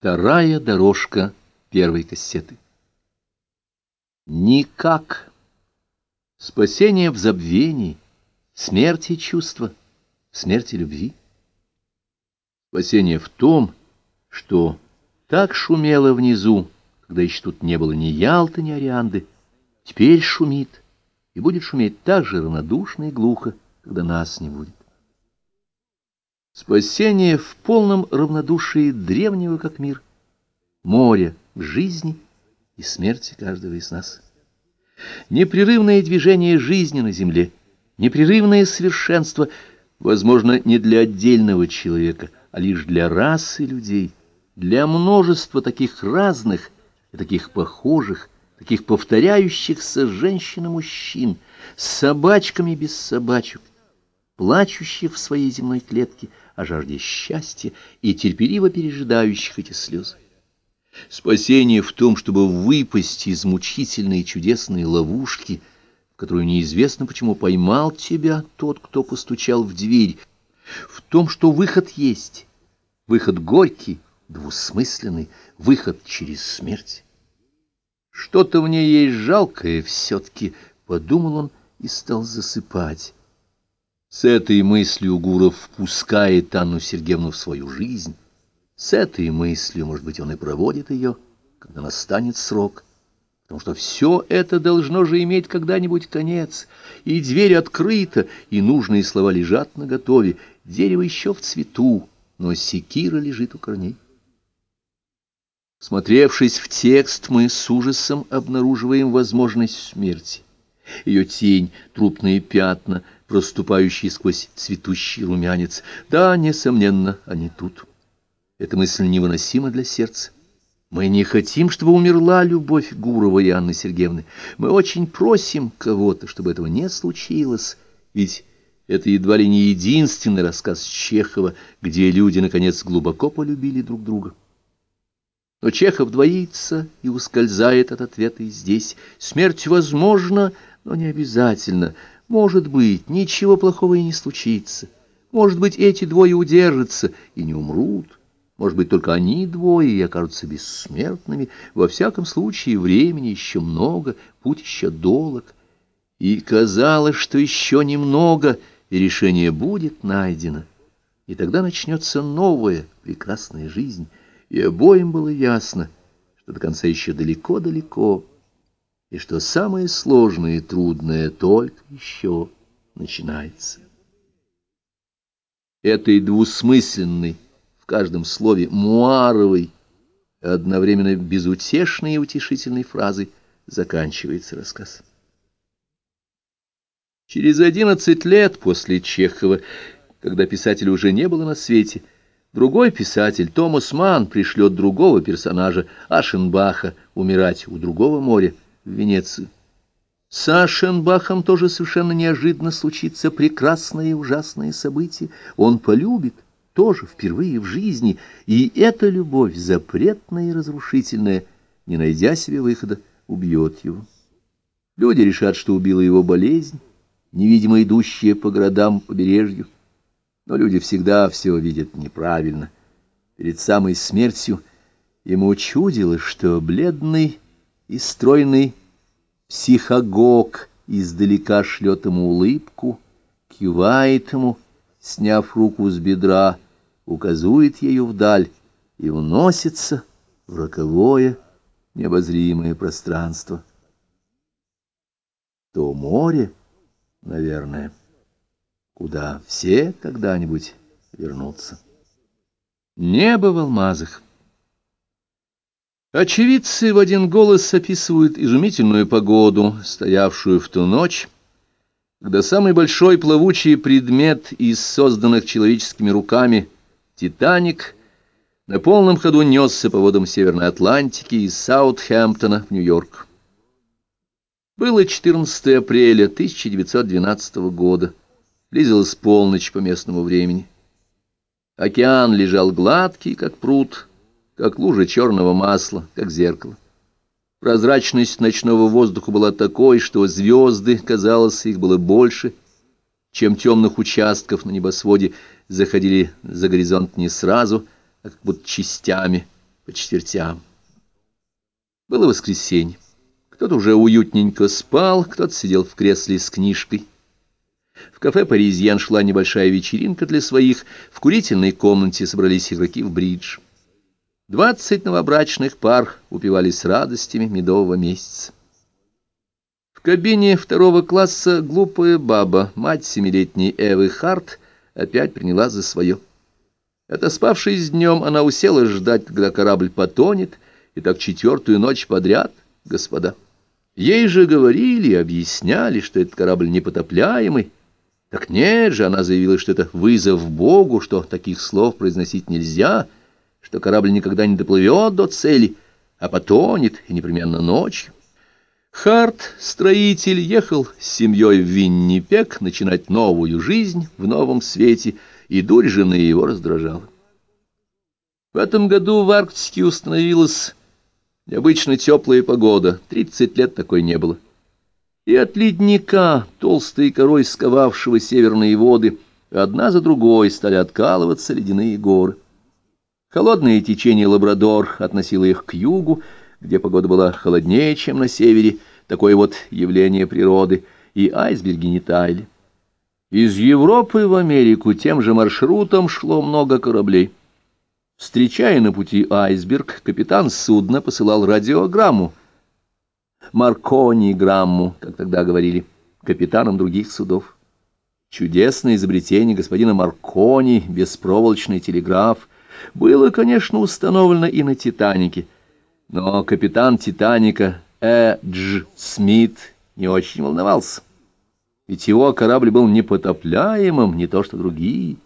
Вторая дорожка первой кассеты. Никак. Спасение в забвении, смерти чувства, смерти любви. Спасение в том, что так шумело внизу, когда еще тут не было ни Ялты, ни Орианды, теперь шумит и будет шуметь так же равнодушно и глухо, когда нас не будет. Спасение в полном равнодушии древнего как мир, море в жизни и смерти каждого из нас. Непрерывное движение жизни на земле, непрерывное совершенство, возможно, не для отдельного человека, а лишь для расы людей, для множества таких разных таких похожих, таких повторяющихся женщин и мужчин, с собачками без собачек, плачущих в своей земной клетке о жажде счастья и терпеливо пережидающих эти слезы. Спасение в том, чтобы выпасть из мучительной и чудесной ловушки, которую неизвестно почему поймал тебя тот, кто постучал в дверь, в том, что выход есть, выход горький, двусмысленный, выход через смерть. Что-то в ней есть жалкое все-таки, подумал он и стал засыпать. С этой мыслью Гуров впускает Анну Сергеевну в свою жизнь. С этой мыслью, может быть, он и проводит ее, когда настанет срок. Потому что все это должно же иметь когда-нибудь конец. И дверь открыта, и нужные слова лежат наготове. Дерево еще в цвету, но секира лежит у корней. Смотревшись в текст, мы с ужасом обнаруживаем возможность смерти. Ее тень, трупные пятна — проступающий сквозь цветущий румянец. Да, несомненно, они тут. Эта мысль невыносима для сердца. Мы не хотим, чтобы умерла любовь Гурова и Анны Сергеевны. Мы очень просим кого-то, чтобы этого не случилось. Ведь это едва ли не единственный рассказ Чехова, где люди, наконец, глубоко полюбили друг друга. Но Чехов двоится и ускользает от ответа и здесь. Смерть возможна, но не обязательно. Может быть, ничего плохого и не случится. Может быть, эти двое удержатся и не умрут. Может быть, только они двое и окажутся бессмертными. Во всяком случае, времени еще много, путь еще долг. И казалось, что еще немного, и решение будет найдено. И тогда начнется новая прекрасная жизнь. И обоим было ясно, что до конца еще далеко-далеко и что самое сложное и трудное только еще начинается. Этой двусмысленной в каждом слове муаровой, одновременно безутешной и утешительной фразой заканчивается рассказ. Через одиннадцать лет после Чехова, когда писателя уже не было на свете, другой писатель, Томас Манн, пришлет другого персонажа, Ашенбаха, умирать у другого моря, в Венецию. С Ашенбахом тоже совершенно неожиданно случится прекрасное и ужасное событие. Он полюбит, тоже впервые в жизни, и эта любовь, запретная и разрушительная, не найдя себе выхода, убьет его. Люди решат, что убила его болезнь, невидимо идущая по городам, побережью. Но люди всегда все видят неправильно. Перед самой смертью ему чудилось, что бледный и стройный психогог издалека шлет ему улыбку, кивает ему, сняв руку с бедра, указует ею вдаль и уносится в роковое необозримое пространство. То море, наверное, куда все когда-нибудь вернутся. Небо в алмазах. Очевидцы в один голос описывают изумительную погоду, стоявшую в ту ночь, когда самый большой плавучий предмет из созданных человеческими руками «Титаник» на полном ходу несся по водам Северной Атлантики из Саутхэмптона в Нью-Йорк. Было 14 апреля 1912 года, близилась полночь по местному времени. Океан лежал гладкий, как пруд, как лужа черного масла, как зеркало. Прозрачность ночного воздуха была такой, что звезды, казалось, их было больше, чем темных участков на небосводе, заходили за горизонт не сразу, а как будто частями, по четвертям. Было воскресенье. Кто-то уже уютненько спал, кто-то сидел в кресле с книжкой. В кафе «Паризьян» шла небольшая вечеринка для своих. В курительной комнате собрались игроки в бридж. Двадцать новобрачных пар упивались радостями медового месяца. В кабине второго класса глупая баба, мать семилетней Эвы Харт, опять приняла за свое. Отоспавшись днем, она усела ждать, когда корабль потонет, и так четвертую ночь подряд, господа. Ей же говорили, объясняли, что этот корабль непотопляемый. Так нет же, она заявила, что это вызов Богу, что таких слов произносить нельзя, что корабль никогда не доплывет до цели, а потонет, и непременно ночью. Харт, строитель, ехал с семьей в Виннипек начинать новую жизнь в новом свете, и дурь жены его раздражала. В этом году в Арктике установилась необычно теплая погода, тридцать лет такой не было. И от ледника, толстой корой сковавшего северные воды, одна за другой стали откалываться ледяные горы. Холодное течение Лабрадор относило их к югу, где погода была холоднее, чем на севере, такое вот явление природы, и айсберги не таяли. Из Европы в Америку тем же маршрутом шло много кораблей. Встречая на пути айсберг, капитан судна посылал радиограмму, Маркони-грамму, как тогда говорили, капитанам других судов. Чудесное изобретение господина Маркони, беспроволочный телеграф, было, конечно, установлено и на «Титанике», но капитан «Титаника» Э. Дж. Смит не очень волновался. Ведь его корабль был непотопляемым, не то что другие.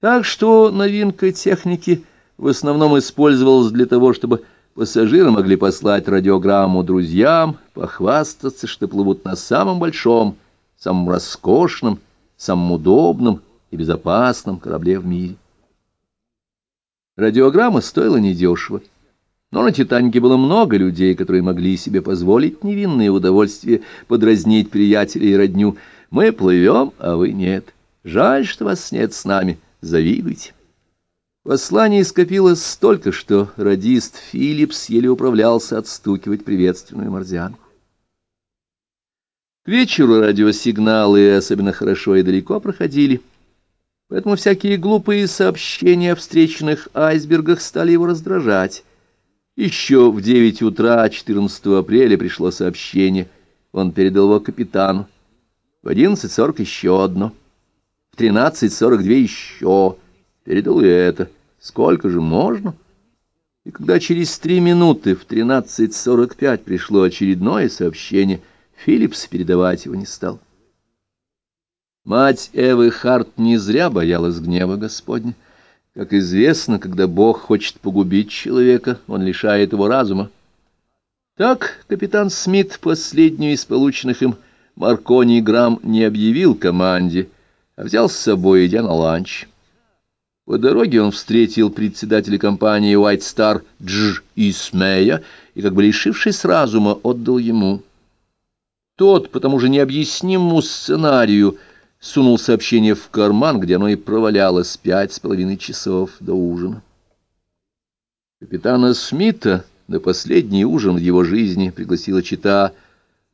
Так что новинка техники в основном использовалась для того, чтобы пассажиры могли послать радиограмму друзьям, похвастаться, что плывут на самом большом, самом роскошном, самом удобном и безопасном корабле в мире. Радиограмма стоила недешево. Но на «Титанике» было много людей, которые могли себе позволить невинное удовольствие подразнить приятелей и родню. «Мы плывем, а вы нет. Жаль, что вас нет с нами. Завидуйте». Посланий скопилось столько, что радист Филлипс еле управлялся отстукивать приветственную морзянку. К вечеру радиосигналы особенно хорошо и далеко проходили, поэтому всякие глупые сообщения о встреченных айсбергах стали его раздражать. Еще в девять утра 14 апреля пришло сообщение. Он передал его капитану. В одиннадцать сорок еще одно. В тринадцать сорок две еще. Передал и это. Сколько же можно? И когда через три минуты в тринадцать сорок пять пришло очередное сообщение, Филлипс передавать его не стал. Мать Эвы Харт не зря боялась гнева Господня. Как известно, когда Бог хочет погубить человека, он лишает его разума. Так капитан Смит последнюю из полученных им Маркони грамм не объявил команде, а взял с собой, идя на ланч. По дороге он встретил председателя компании White Star Дж. Исмея и, как бы лишившись разума, отдал ему. Тот, потому же необъяснимому сценарию, сунул сообщение в карман, где оно и провалялось пять с половиной часов до ужина. Капитана Смита на последний ужин в его жизни пригласила чита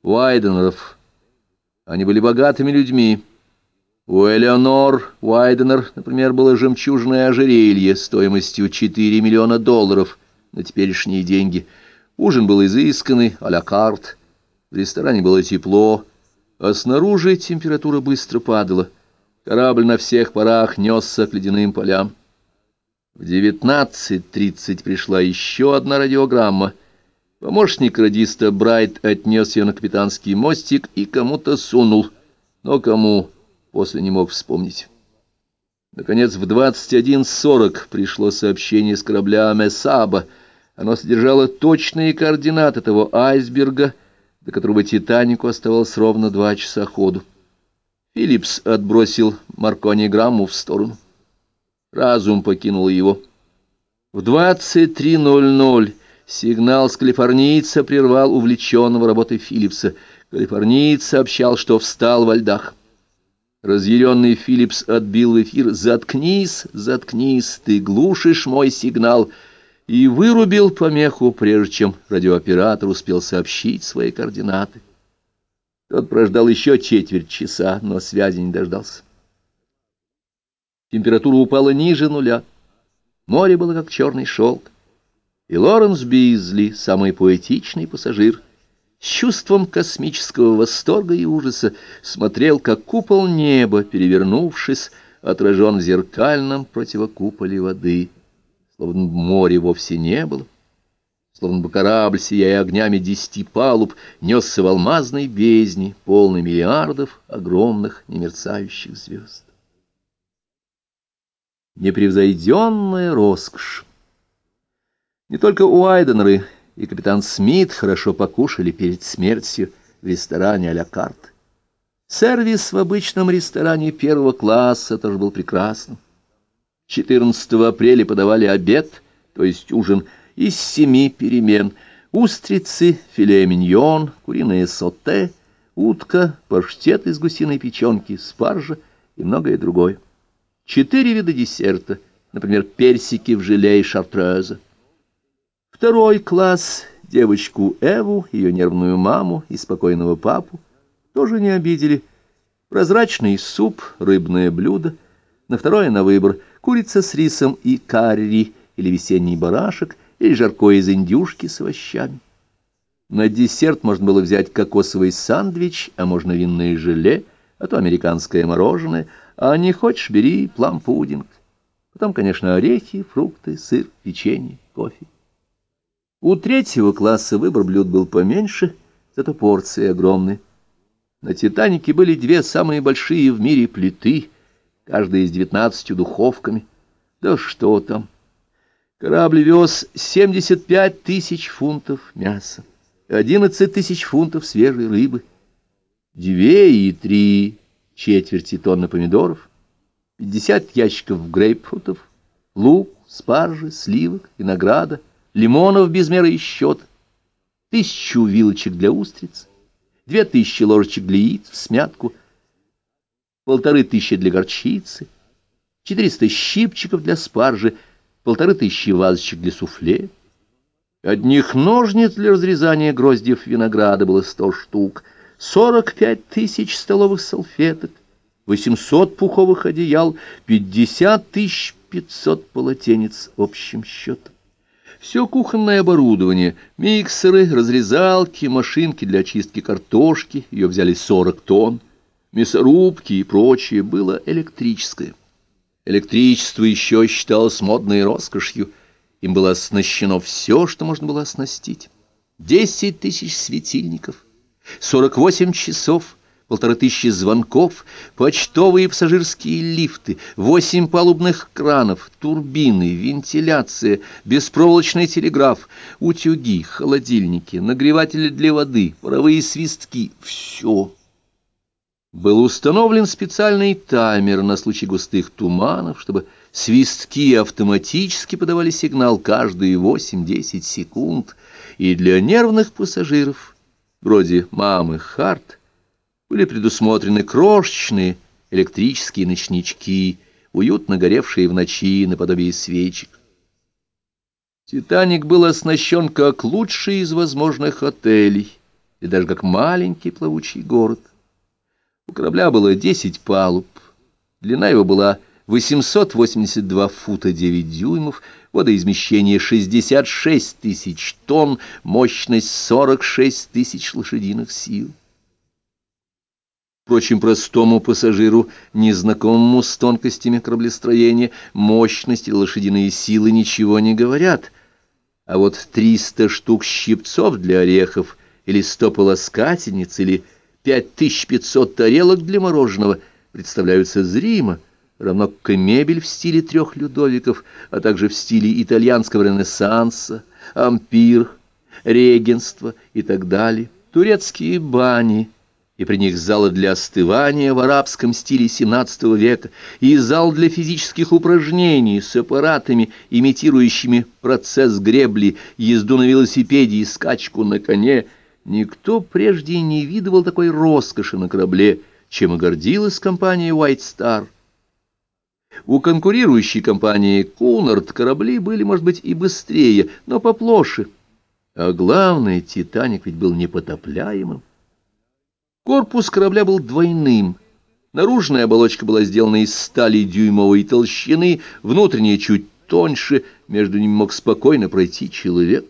Уайденеров. Они были богатыми людьми. У Элеонор Уайденер, например, было жемчужное ожерелье стоимостью 4 миллиона долларов на теперешние деньги. Ужин был изысканный, а-ля карт. В ресторане было тепло, а снаружи температура быстро падала. Корабль на всех парах несся к ледяным полям. В 19.30 пришла еще одна радиограмма. Помощник радиста Брайт отнес ее на капитанский мостик и кому-то сунул. Но кому, после не мог вспомнить. Наконец, в 21.40 пришло сообщение с корабля Месаба. Оно содержало точные координаты того айсберга, до которого «Титанику» оставалось ровно два часа ходу. Филлипс отбросил Маркони грамму в сторону. Разум покинул его. В 23.00 сигнал с калифорнийца прервал увлеченного работой Филлипса. Калифорниец сообщал, что встал во льдах. Разъяренный Филлипс отбил в эфир «Заткнись, заткнись, ты глушишь мой сигнал!» И вырубил помеху, прежде чем радиооператор успел сообщить свои координаты. Тот прождал еще четверть часа, но связи не дождался. Температура упала ниже нуля. Море было как черный шелк. И Лоренс Бизли, самый поэтичный пассажир, с чувством космического восторга и ужаса смотрел, как купол неба, перевернувшись, отражен в зеркальном противокуполе воды, словно море вовсе не было, словно бы корабль, сияя огнями десяти палуб, несся в алмазной бездне, полный миллиардов огромных немерцающих звезд. Непревзойденная роскошь! Не только Уайденеры и капитан Смит хорошо покушали перед смертью в ресторане а-ля карт. Сервис в обычном ресторане первого класса тоже был прекрасным. 14 апреля подавали обед, то есть ужин, из семи перемен. Устрицы, филе миньон, куриное соте, утка, паштет из гусиной печенки, спаржа и многое другое. Четыре вида десерта, например, персики в желе и шартреза. Второй класс, девочку Эву, ее нервную маму и спокойного папу, тоже не обидели. Прозрачный суп, рыбное блюдо. На второе на выбор курица с рисом и карри, или весенний барашек, или жаркое из индюшки с овощами. На десерт можно было взять кокосовый сандвич, а можно винное желе, а то американское мороженое, а не хочешь, бери плам-пудинг. Потом, конечно, орехи, фрукты, сыр, печенье, кофе. У третьего класса выбор блюд был поменьше, зато порции огромные. На «Титанике» были две самые большие в мире плиты, каждая с девятнадцатью духовками. Да что там! Корабль вез 75 тысяч фунтов мяса, 11 тысяч фунтов свежей рыбы, две и три четверти тонны помидоров, 50 ящиков грейпфрутов, лук, спаржи, сливок, винограда, лимонов без меры и счет, тысячу вилочек для устриц, две тысячи ложечек для яиц в смятку, полторы тысячи для горчицы, четыреста щипчиков для спаржи, полторы тысячи вазочек для суфле. Одних ножниц для разрезания гроздьев винограда было сто штук, сорок пять тысяч столовых салфеток, восемьсот пуховых одеял, пятьдесят тысяч пятьсот полотенец общим счетом. Все кухонное оборудование, миксеры, разрезалки, машинки для очистки картошки, ее взяли 40 тонн, мясорубки и прочее было электрическое. Электричество еще считалось модной роскошью, им было оснащено все, что можно было оснастить. Десять тысяч светильников, сорок восемь часов — полторы тысячи звонков, почтовые и пассажирские лифты, восемь палубных кранов, турбины, вентиляция, беспроволочный телеграф, утюги, холодильники, нагреватели для воды, паровые свистки — все. Был установлен специальный таймер на случай густых туманов, чтобы свистки автоматически подавали сигнал каждые 8-10 секунд, и для нервных пассажиров, вроде мамы Харт, были предусмотрены крошечные электрические ночнички, уютно горевшие в ночи наподобие свечек. «Титаник» был оснащен как лучший из возможных отелей, и даже как маленький плавучий город. У корабля было 10 палуб, длина его была 882 фута 9 дюймов, водоизмещение 66 тысяч тонн, мощность 46 тысяч лошадиных сил. Впрочем, простому пассажиру, незнакомому с тонкостями кораблестроения, мощности лошадиные силы ничего не говорят. А вот триста штук щипцов для орехов, или сто полоскательниц, или пять тысяч пятьсот тарелок для мороженого представляются зримо, равно как и мебель в стиле трех Людовиков, а также в стиле итальянского ренессанса, ампир, регенства и так далее, турецкие бани — и при них залы для остывания в арабском стиле XVII века, и зал для физических упражнений с аппаратами, имитирующими процесс гребли, езду на велосипеде и скачку на коне, никто прежде не видывал такой роскоши на корабле, чем гордилась компания White Star. У конкурирующей компании «Кунард» корабли были, может быть, и быстрее, но поплоше. А главное, «Титаник» ведь был непотопляемым. Корпус корабля был двойным. Наружная оболочка была сделана из стали дюймовой толщины, внутренняя чуть тоньше, между ними мог спокойно пройти человек.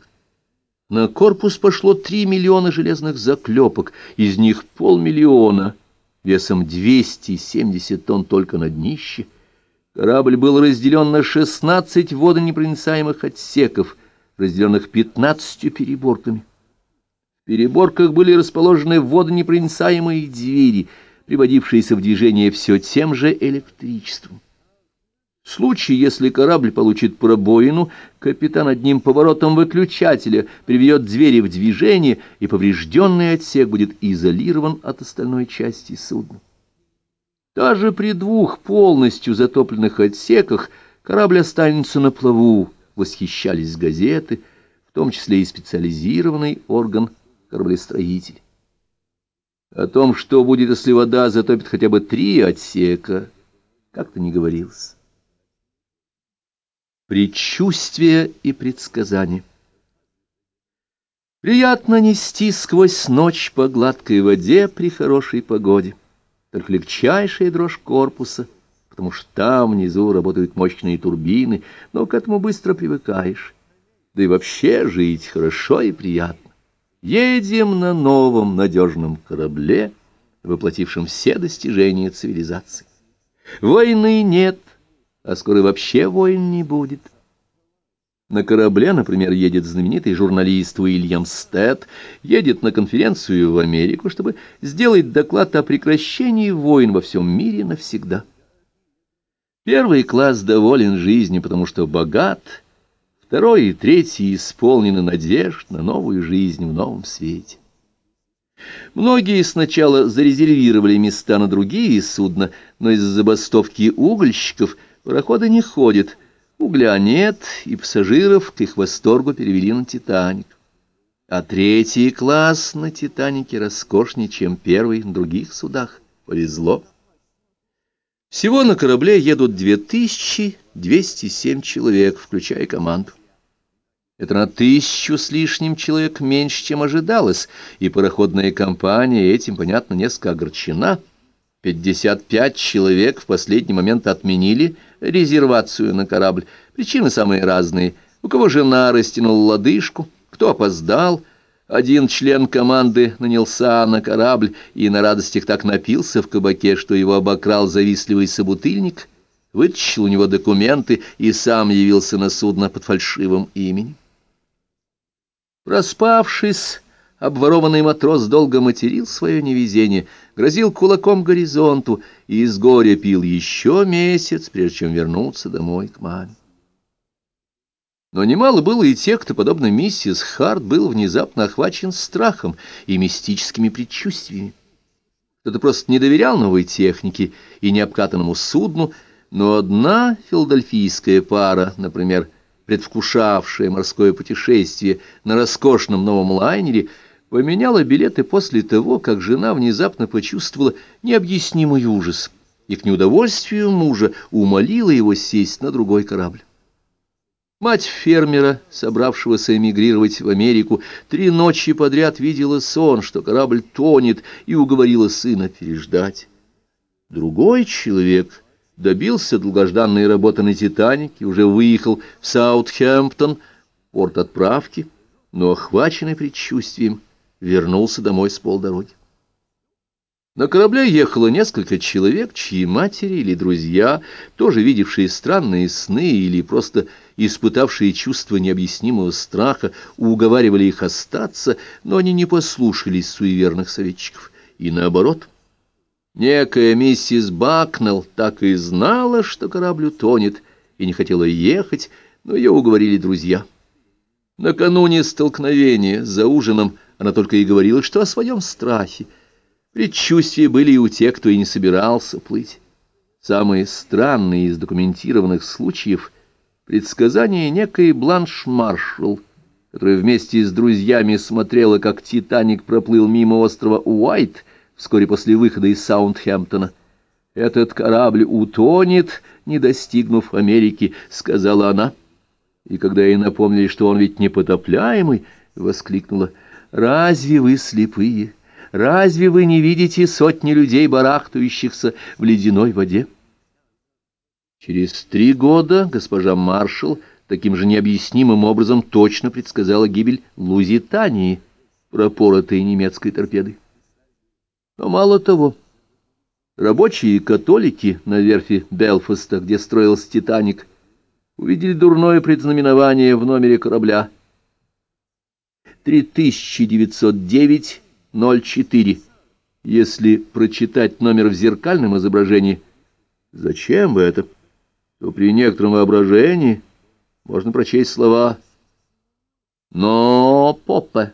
На корпус пошло три миллиона железных заклепок, из них полмиллиона, весом 270 тонн только на днище. Корабль был разделен на 16 водонепроницаемых отсеков, разделенных 15 переборками. В переборках были расположены водонепроницаемые двери, приводившиеся в движение все тем же электричеством. В случае, если корабль получит пробоину, капитан одним поворотом выключателя приведет двери в движение, и поврежденный отсек будет изолирован от остальной части судна. Даже при двух полностью затопленных отсеках корабль останется на плаву, восхищались газеты, в том числе и специализированный орган кораблестроителей. О том, что будет, если вода затопит хотя бы три отсека, как-то не говорилось. Предчувствие и предсказание. Приятно нести сквозь ночь по гладкой воде при хорошей погоде. Только легчайшая дрожь корпуса, потому что там внизу работают мощные турбины, но к этому быстро привыкаешь. Да и вообще жить хорошо и приятно. Едем на новом надежном корабле, воплотившем все достижения цивилизации. Войны нет, а скоро вообще войн не будет. На корабле, например, едет знаменитый журналист Уильям Стэд, едет на конференцию в Америку, чтобы сделать доклад о прекращении войн во всем мире навсегда. Первый класс доволен жизнью, потому что богат, второй и третий исполнены надежд на новую жизнь в новом свете. Многие сначала зарезервировали места на другие судна, но из-за забастовки угольщиков – Пароходы не ходят, угля нет, и пассажиров к их восторгу перевели на «Титаник». А третий класс на «Титанике» роскошнее, чем первый на других судах. Повезло. Всего на корабле едут 2207 человек, включая команду. Это на тысячу с лишним человек меньше, чем ожидалось, и пароходная компания этим, понятно, несколько огорчена. 55 человек в последний момент отменили – резервацию на корабль. Причины самые разные. У кого жена растянула лодыжку, кто опоздал. Один член команды нанялся на корабль и на радостях так напился в кабаке, что его обокрал завистливый собутыльник, вытащил у него документы и сам явился на судно под фальшивым именем. Проспавшись, Обворованный матрос долго материл свое невезение, грозил кулаком горизонту и из горя пил еще месяц, прежде чем вернуться домой к маме. Но немало было и тех, кто, подобно миссис Харт, был внезапно охвачен страхом и мистическими предчувствиями. Кто-то просто не доверял новой технике и необкатанному судну, но одна филадельфийская пара, например, предвкушавшая морское путешествие на роскошном новом лайнере, поменяла билеты после того, как жена внезапно почувствовала необъяснимый ужас и к неудовольствию мужа умолила его сесть на другой корабль. Мать фермера, собравшегося эмигрировать в Америку, три ночи подряд видела сон, что корабль тонет, и уговорила сына переждать. Другой человек добился долгожданной работы на «Титанике», уже выехал в Саутхэмптон, порт отправки, но, охваченный предчувствием, вернулся домой с полдороги. На корабле ехало несколько человек, чьи матери или друзья, тоже видевшие странные сны или просто испытавшие чувство необъяснимого страха, уговаривали их остаться, но они не послушались суеверных советчиков. И наоборот, некая миссис Бакнелл так и знала, что корабль утонет, и не хотела ехать, но ее уговорили друзья. Накануне столкновения за ужином она только и говорила, что о своем страхе. Предчувствия были и у тех, кто и не собирался плыть. Самые странные из документированных случаев — предсказание некой Бланш Маршалл, которая вместе с друзьями смотрела, как «Титаник» проплыл мимо острова Уайт вскоре после выхода из Саундхэмптона. Этот корабль утонет, не достигнув Америки, — сказала она. И когда ей напомнили, что он ведь непотопляемый, воскликнула, — разве вы слепые? Разве вы не видите сотни людей, барахтающихся в ледяной воде? Через три года госпожа Маршал таким же необъяснимым образом точно предсказала гибель Лузитании, пропоротой немецкой торпедой. Но мало того, рабочие католики на верфи Белфаста, где строился «Титаник», увидели дурное предзнаменование в номере корабля 3909-04. Если прочитать номер в зеркальном изображении, зачем бы это, то при некотором воображении можно прочесть слова «но попа»,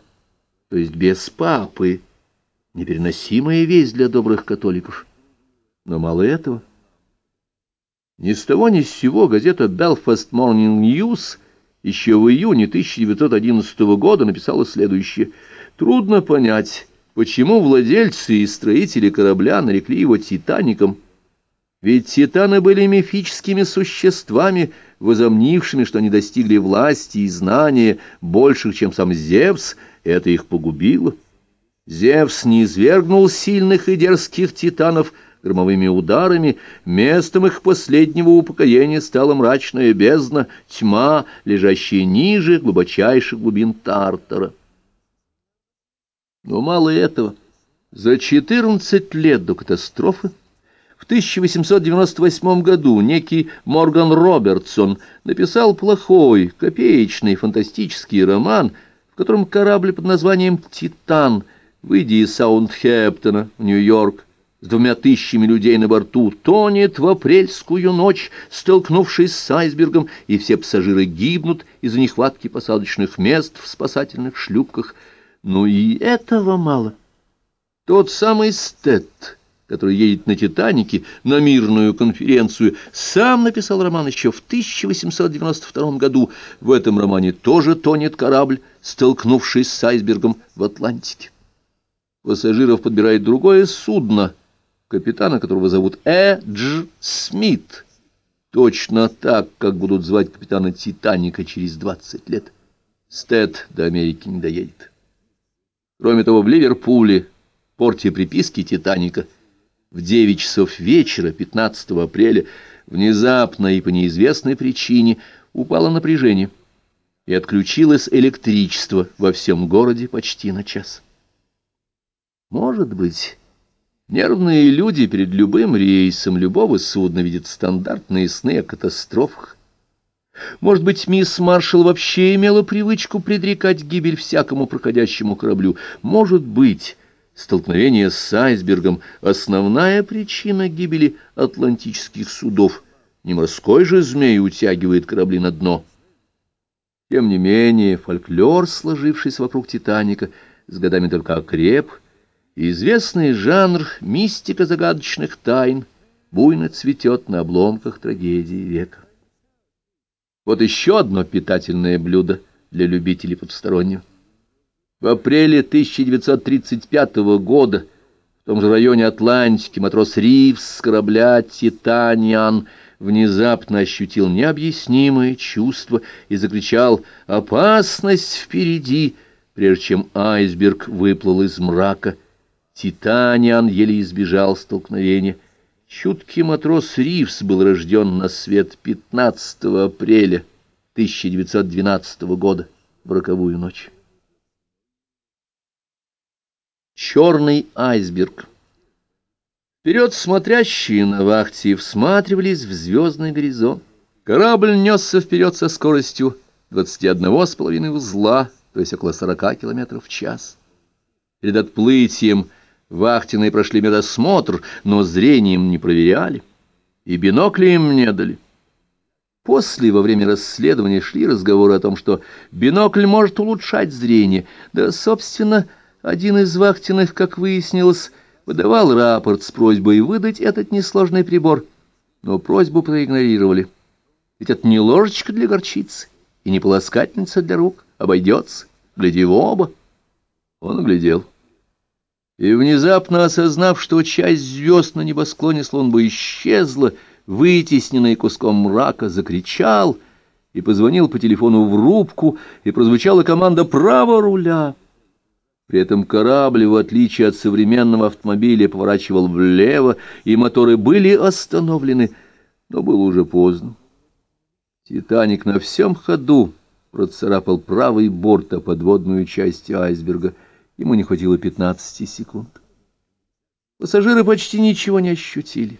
то есть без папы, непереносимая весть для добрых католиков. Но мало этого. Ни с того ни с сего газета Belfast Morning News еще в июне 1911 года написала следующее. Трудно понять, почему владельцы и строители корабля нарекли его «Титаником», ведь титаны были мифическими существами, возомнившими, что они достигли власти и знания больших, чем сам Зевс, это их погубило. Зевс не извергнул сильных и дерзких титанов громовыми ударами, местом их последнего упокоения стала мрачная бездна, тьма, лежащая ниже глубочайших глубин Тартара. Но мало этого. За четырнадцать лет до катастрофы в 1898 году некий Морган Робертсон написал плохой, копеечный, фантастический роман, в котором корабль под названием «Титан», выйдя из Саундхептона в Нью-Йорк, с двумя тысячами людей на борту, тонет в апрельскую ночь, столкнувшись с айсбергом, и все пассажиры гибнут из-за нехватки посадочных мест в спасательных шлюпках. Но и этого мало. Тот самый Стетт, который едет на «Титанике» на мирную конференцию, сам написал роман еще в 1892 году. В этом романе тоже тонет корабль, столкнувшись с айсбергом в Атлантике. Пассажиров подбирает другое судно, капитана которого зовут Эдж Смит. Точно так, как будут звать капитана «Титаника» через 20 лет. Стэд до Америки не доедет. Кроме того, в Ливерпуле, порте приписки «Титаника», в 9 часов вечера 15 апреля внезапно и по неизвестной причине упало напряжение и отключилось электричество во всем городе почти на час. Может быть, нервные люди перед любым рейсом любого судна видят стандартные сны о катастрофах. Может быть, мисс Маршалл вообще имела привычку предрекать гибель всякому проходящему кораблю. Может быть... Столкновение с айсбергом — основная причина гибели атлантических судов. Не морской же змей утягивает корабли на дно. Тем не менее, фольклор, сложившийся вокруг «Титаника», с годами только окреп, известный жанр мистика загадочных тайн буйно цветет на обломках трагедии века. Вот еще одно питательное блюдо для любителей потустороннего. В апреле 1935 года в том же районе Атлантики матрос Ривз с корабля «Титаниан» внезапно ощутил необъяснимое чувство и закричал «Опасность впереди!», прежде чем айсберг выплыл из мрака. «Титаниан» еле избежал столкновения. Чуткий матрос Ривз был рожден на свет 15 апреля 1912 года в роковую ночь. Черный айсберг. Вперед смотрящие на вахте всматривались в звездный горизонт. Корабль несся вперед со скоростью 21,5 узла, то есть около 40 км в час. Перед отплытием вахтенные прошли медосмотр, но зрением не проверяли, и бинокли им не дали. После, во время расследования, шли разговоры о том, что бинокль может улучшать зрение, да, собственно, один из вахтенных, как выяснилось, выдавал рапорт с просьбой выдать этот несложный прибор, но просьбу проигнорировали. Ведь это не ложечка для горчицы и не полоскательница для рук, обойдется, гляди в оба. Он глядел. И внезапно осознав, что часть звезд на небосклоне словно бы исчезла, вытесненная куском мрака, закричал и позвонил по телефону в рубку, и прозвучала команда «Право руля!». При этом корабль, в отличие от современного автомобиля, поворачивал влево, и моторы были остановлены, но было уже поздно. «Титаник» на всем ходу процарапал правый борт, а подводную часть айсберга. Ему не хватило пятнадцати секунд. Пассажиры почти ничего не ощутили.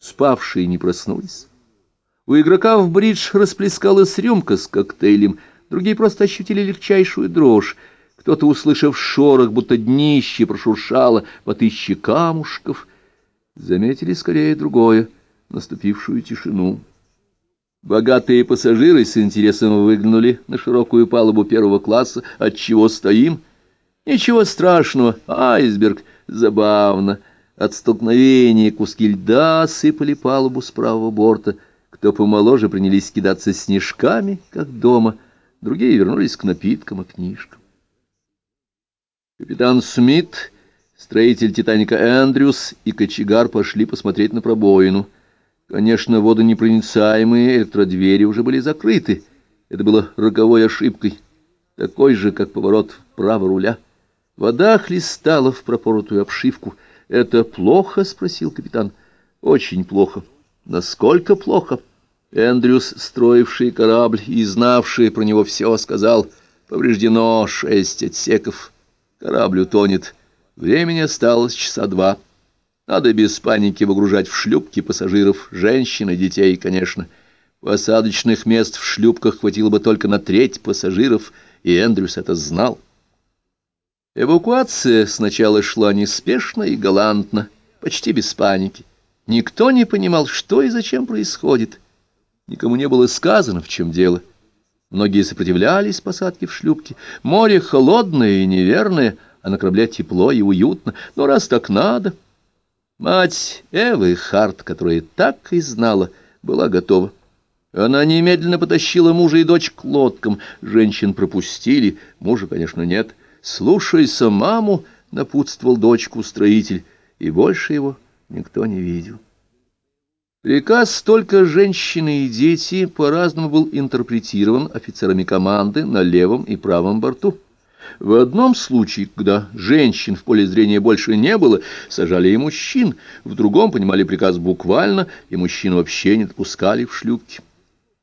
Спавшие не проснулись. У игрока в бридж расплескалась рюмка с коктейлем, другие просто ощутили легчайшую дрожь. Кто-то, услышав шорох, будто днище прошуршало по тысяче камушков, заметили скорее другое — наступившую тишину. Богатые пассажиры с интересом выглянули на широкую палубу первого класса. От чего стоим? Ничего страшного, айсберг. Забавно. От столкновения куски льда сыпали палубу с правого борта. Кто помоложе принялись кидаться снежками, как дома. Другие вернулись к напиткам и книжкам. Капитан Смит, строитель «Титаника» Эндрюс и кочегар пошли посмотреть на пробоину — Конечно, водонепроницаемые электродвери уже были закрыты. Это было роковой ошибкой, такой же, как поворот вправо руля. Вода хлестала в пропоротую обшивку. «Это плохо?» — спросил капитан. «Очень плохо». «Насколько плохо?» Эндрюс, строивший корабль и знавший про него все, сказал, «Повреждено шесть отсеков. Корабль утонет. Времени осталось часа два». Надо без паники выгружать в шлюпки пассажиров, женщин и детей, конечно. Посадочных мест в шлюпках хватило бы только на треть пассажиров, и Эндрюс это знал. Эвакуация сначала шла неспешно и галантно, почти без паники. Никто не понимал, что и зачем происходит. Никому не было сказано, в чем дело. Многие сопротивлялись посадке в шлюпки. Море холодное и неверное, а на корабле тепло и уютно. Но раз так надо... Мать Эвы Харт, которая так и знала, была готова. Она немедленно потащила мужа и дочь к лодкам. Женщин пропустили, мужа, конечно, нет. «Слушайся маму», — напутствовал дочку строитель, и больше его никто не видел. Приказ «Только женщины и дети» по-разному был интерпретирован офицерами команды на левом и правом борту. В одном случае, когда женщин в поле зрения больше не было, сажали и мужчин, в другом понимали приказ буквально, и мужчин вообще не отпускали в шлюпки.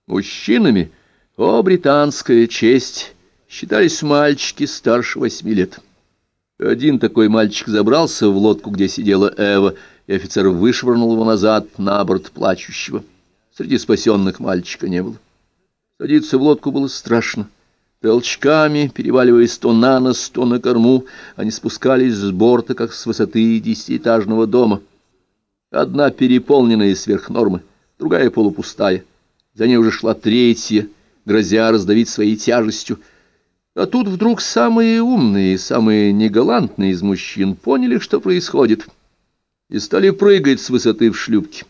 Мужчинами, о, британская честь, считались мальчики старше восьми лет. Один такой мальчик забрался в лодку, где сидела Эва, и офицер вышвырнул его назад на борт плачущего. Среди спасенных мальчика не было. Садиться в лодку было страшно. Толчками, переваливаясь то на нос, то на корму, они спускались с борта, как с высоты десятиэтажного дома. Одна переполненная сверх нормы, другая полупустая. За ней уже шла третья, грозя раздавить своей тяжестью. А тут вдруг самые умные, самые негалантные из мужчин поняли, что происходит, и стали прыгать с высоты в шлюпки.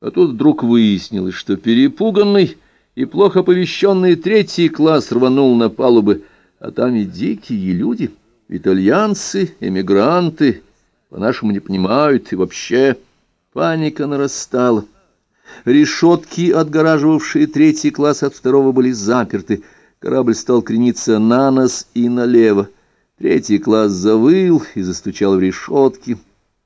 А тут вдруг выяснилось, что перепуганный и плохо повещенный третий класс рванул на палубы, а там и дикие люди, итальянцы, эмигранты, по-нашему не понимают, и вообще паника нарастала. Решетки, отгораживавшие третий класс от второго, были заперты. Корабль стал крениться на нос и налево. Третий класс завыл и застучал в решетки.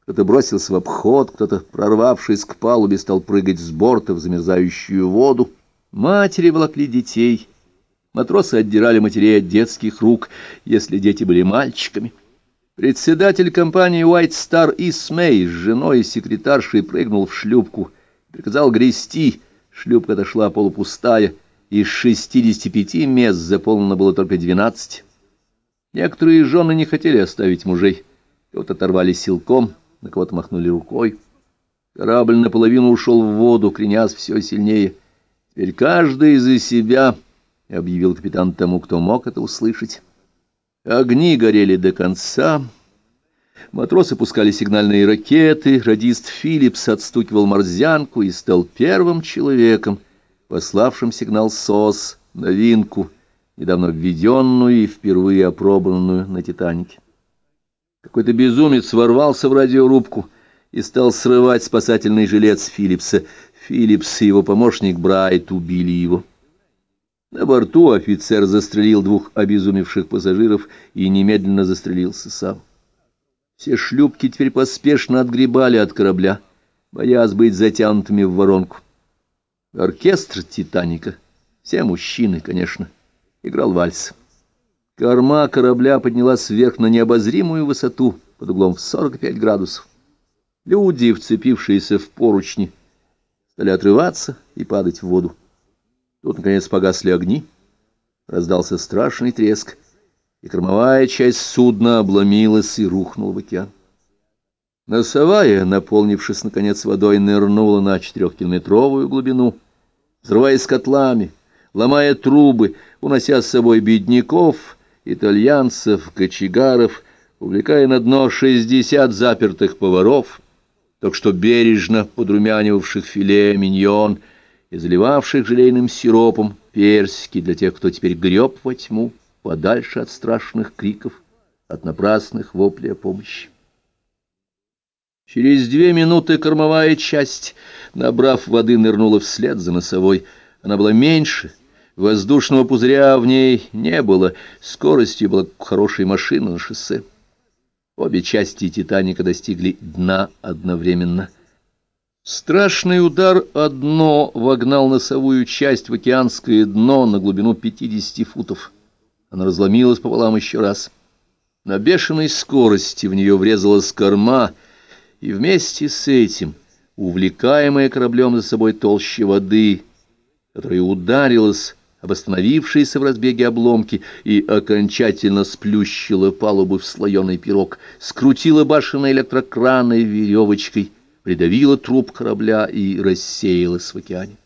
Кто-то бросился в обход, кто-то, прорвавшись к палубе, стал прыгать с борта в замерзающую воду. Матери волокли детей. Матросы отдирали матерей от детских рук, если дети были мальчиками. Председатель компании White Star Исмей с женой и секретаршей прыгнул в шлюпку. Приказал грести. Шлюпка дошла полупустая. Из шестидесяти пяти мест заполнено было только двенадцать. Некоторые жены не хотели оставить мужей. Кого-то оторвали силком, на кого-то махнули рукой. Корабль наполовину ушел в воду, кренясь все сильнее — «Теперь каждый за себя», — объявил капитан тому, кто мог это услышать. Огни горели до конца. Матросы пускали сигнальные ракеты, радист Филлипс отстукивал морзянку и стал первым человеком, пославшим сигнал СОС, новинку, недавно введенную и впервые опробованную на «Титанике». Какой-то безумец ворвался в радиорубку и стал срывать спасательный жилет с Филлипса. Филлипс и его помощник Брайт убили его. На борту офицер застрелил двух обезумевших пассажиров и немедленно застрелился сам. Все шлюпки теперь поспешно отгребали от корабля, боясь быть затянутыми в воронку. Оркестр «Титаника», все мужчины, конечно, играл вальс. Корма корабля поднялась вверх на необозримую высоту под углом в 45 градусов. Люди, вцепившиеся в поручни, стали отрываться и падать в воду. Тут, наконец, погасли огни, раздался страшный треск, и кормовая часть судна обломилась и рухнула в океан. Носовая, наполнившись, наконец, водой, нырнула на четырехкилометровую глубину, взрываясь котлами, ломая трубы, унося с собой бедняков, итальянцев, кочегаров, увлекая на дно шестьдесят запертых поваров, только что бережно подрумянивавших филе миньон — и заливавших желейным сиропом персики для тех, кто теперь греб во тьму, подальше от страшных криков, от напрасных воплей о помощи. Через две минуты кормовая часть, набрав воды, нырнула вслед за носовой. Она была меньше, воздушного пузыря в ней не было, скоростью была хорошей машины на шоссе. Обе части «Титаника» достигли дна одновременно — Страшный удар одно вогнал носовую часть в океанское дно на глубину 50 футов. Она разломилась пополам еще раз. На бешеной скорости в нее врезалась корма, и вместе с этим, увлекаемая кораблем за собой толще воды, которая ударилась об остановившиеся в разбеге обломки и окончательно сплющила палубы в слоеный пирог, скрутила башенной электрокраной веревочкой — придавила труп корабля и рассеялась в океане.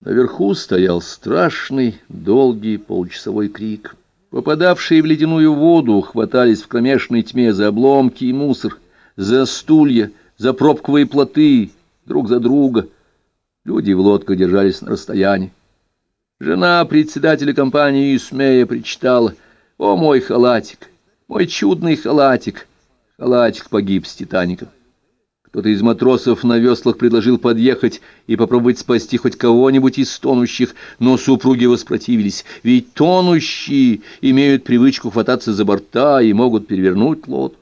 Наверху стоял страшный, долгий получасовой крик. Попадавшие в ледяную воду хватались в кромешной тьме за обломки и мусор, за стулья, за пробковые плоты, друг за друга. Люди в лодках держались на расстоянии. Жена председателя компании Исмея причитала, «О, мой халатик, мой чудный халатик!» Халатик погиб с Титаником. Кто-то из матросов на веслах предложил подъехать и попробовать спасти хоть кого-нибудь из тонущих, но супруги воспротивились, ведь тонущие имеют привычку хвататься за борта и могут перевернуть лодку.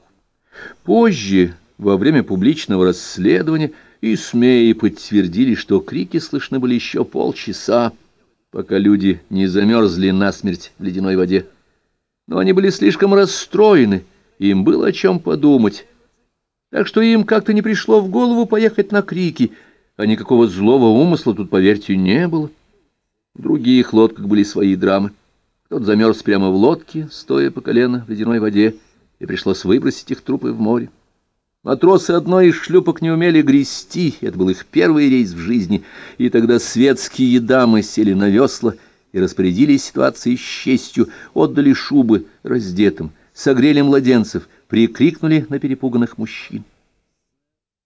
Позже, во время публичного расследования, и смеи подтвердили, что крики слышны были еще полчаса, пока люди не замерзли насмерть в ледяной воде. Но они были слишком расстроены, им было о чем подумать, так что им как-то не пришло в голову поехать на крики, а никакого злого умысла тут, поверьте, не было. В других лодках были свои драмы. Кто-то замерз прямо в лодке, стоя по колено в ледяной воде, и пришлось выбросить их трупы в море. Матросы одной из шлюпок не умели грести, это был их первый рейс в жизни, и тогда светские дамы сели на весла и распорядились ситуацией с честью, отдали шубы раздетым, согрели младенцев — прикрикнули на перепуганных мужчин.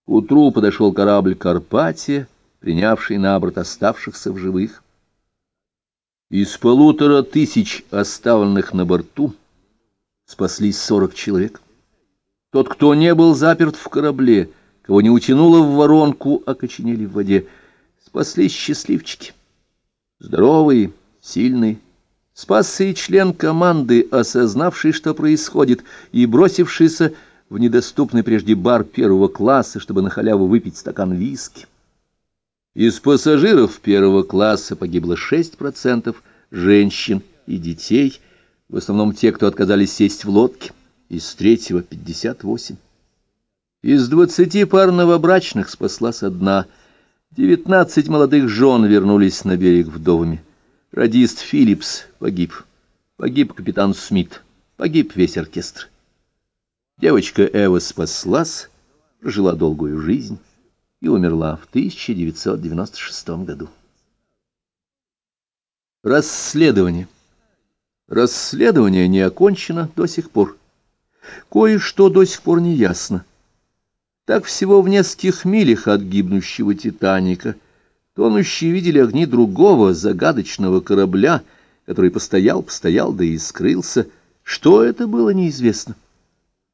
К утру подошел корабль «Карпатия», принявший на борт оставшихся в живых. Из полутора тысяч оставленных на борту спаслись сорок человек. Тот, кто не был заперт в корабле, кого не утянуло в воронку, окоченели в воде, спаслись счастливчики. Здоровые, сильные, Спасся и член команды, осознавший, что происходит, и бросившийся в недоступный прежде бар первого класса, чтобы на халяву выпить стакан виски. Из пассажиров первого класса погибло 6% женщин и детей, в основном те, кто отказались сесть в лодке, из третьего — 58. Из двадцати пар новобрачных спаслась одна, девятнадцать молодых жен вернулись на берег вдовами. Радист Филлипс погиб. Погиб капитан Смит. Погиб весь оркестр. Девочка Эва спаслась, прожила долгую жизнь и умерла в 1996 году. Расследование. Расследование не окончено до сих пор. Кое-что до сих пор не ясно. Так всего в нескольких милях от гибнущего «Титаника» Тонущие видели огни другого загадочного корабля, который постоял, постоял, да и скрылся. Что это было, неизвестно.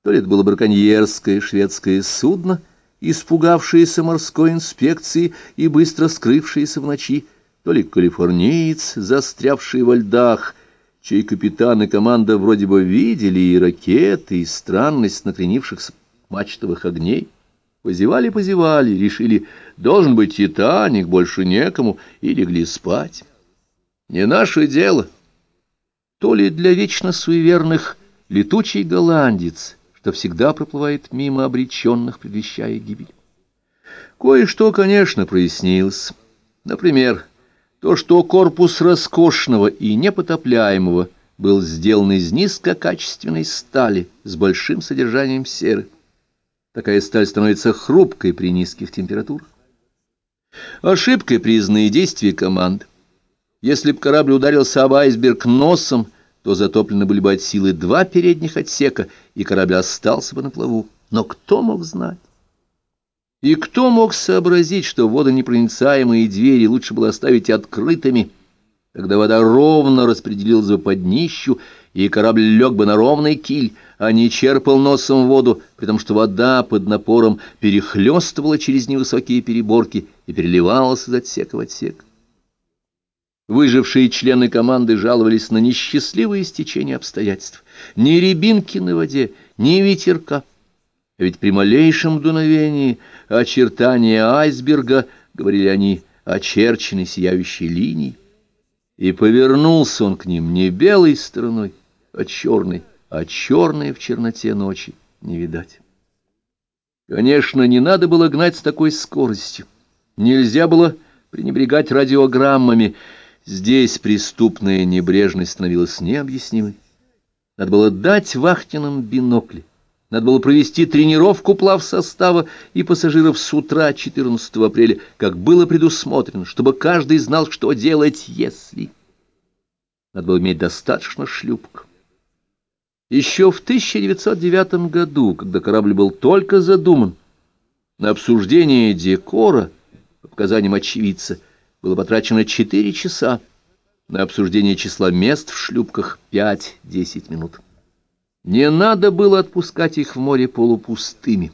То ли это было браконьерское шведское судно, испугавшееся морской инспекции и быстро скрывшееся в ночи, то ли калифорниец, застрявший во льдах, чей капитан и команда вроде бы видели и ракеты, и странность накренившихся мачтовых огней. Позевали-позевали, решили, должен быть Титаник, больше некому, и легли спать. Не наше дело. То ли для вечно суеверных летучий голландец, что всегда проплывает мимо обреченных, предвещая гибель. Кое-что, конечно, прояснилось. Например, то, что корпус роскошного и непотопляемого был сделан из низкокачественной стали с большим содержанием серы. Такая сталь становится хрупкой при низких температурах. Ошибкой признаны действия команд. Если бы корабль ударился об айсберг носом, то затоплены были бы от силы два передних отсека, и корабль остался бы на плаву. Но кто мог знать? И кто мог сообразить, что водонепроницаемые двери лучше было оставить открытыми, когда вода ровно распределилась бы под днищу, и корабль лег бы на ровный киль, а не черпал носом воду, при том, что вода под напором перехлестывала через невысокие переборки и переливалась из отсека в отсек. Выжившие члены команды жаловались на несчастливое стечение обстоятельств. Ни рябинки на воде, ни ветерка. Ведь при малейшем дуновении очертания айсберга, говорили они, очерчены сияющей линией. И повернулся он к ним не белой стороной, а черной, а черной в черноте ночи не видать. Конечно, не надо было гнать с такой скоростью. Нельзя было пренебрегать радиограммами. Здесь преступная небрежность становилась необъяснимой. Надо было дать вахтенным бинокли. Надо было провести тренировку плав состава и пассажиров с утра 14 апреля, как было предусмотрено, чтобы каждый знал, что делать, если... Надо было иметь достаточно шлюпок. Еще в 1909 году, когда корабль был только задуман, на обсуждение декора, по показаниям очевидца, было потрачено 4 часа, на обсуждение числа мест в шлюпках 5-10 минут. Не надо было отпускать их в море полупустыми.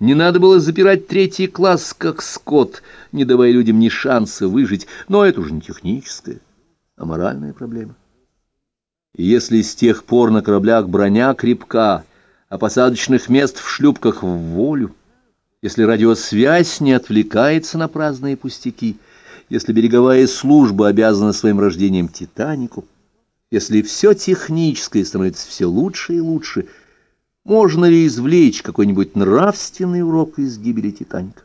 Не надо было запирать третий класс, как скот, не давая людям ни шанса выжить, но это уже не техническая, а моральная проблема. И если с тех пор на кораблях броня крепка, а посадочных мест в шлюпках в волю, если радиосвязь не отвлекается на праздные пустяки, если береговая служба обязана своим рождением Титанику, если все техническое становится все лучше и лучше, можно ли извлечь какой-нибудь нравственный урок из гибели Титаника?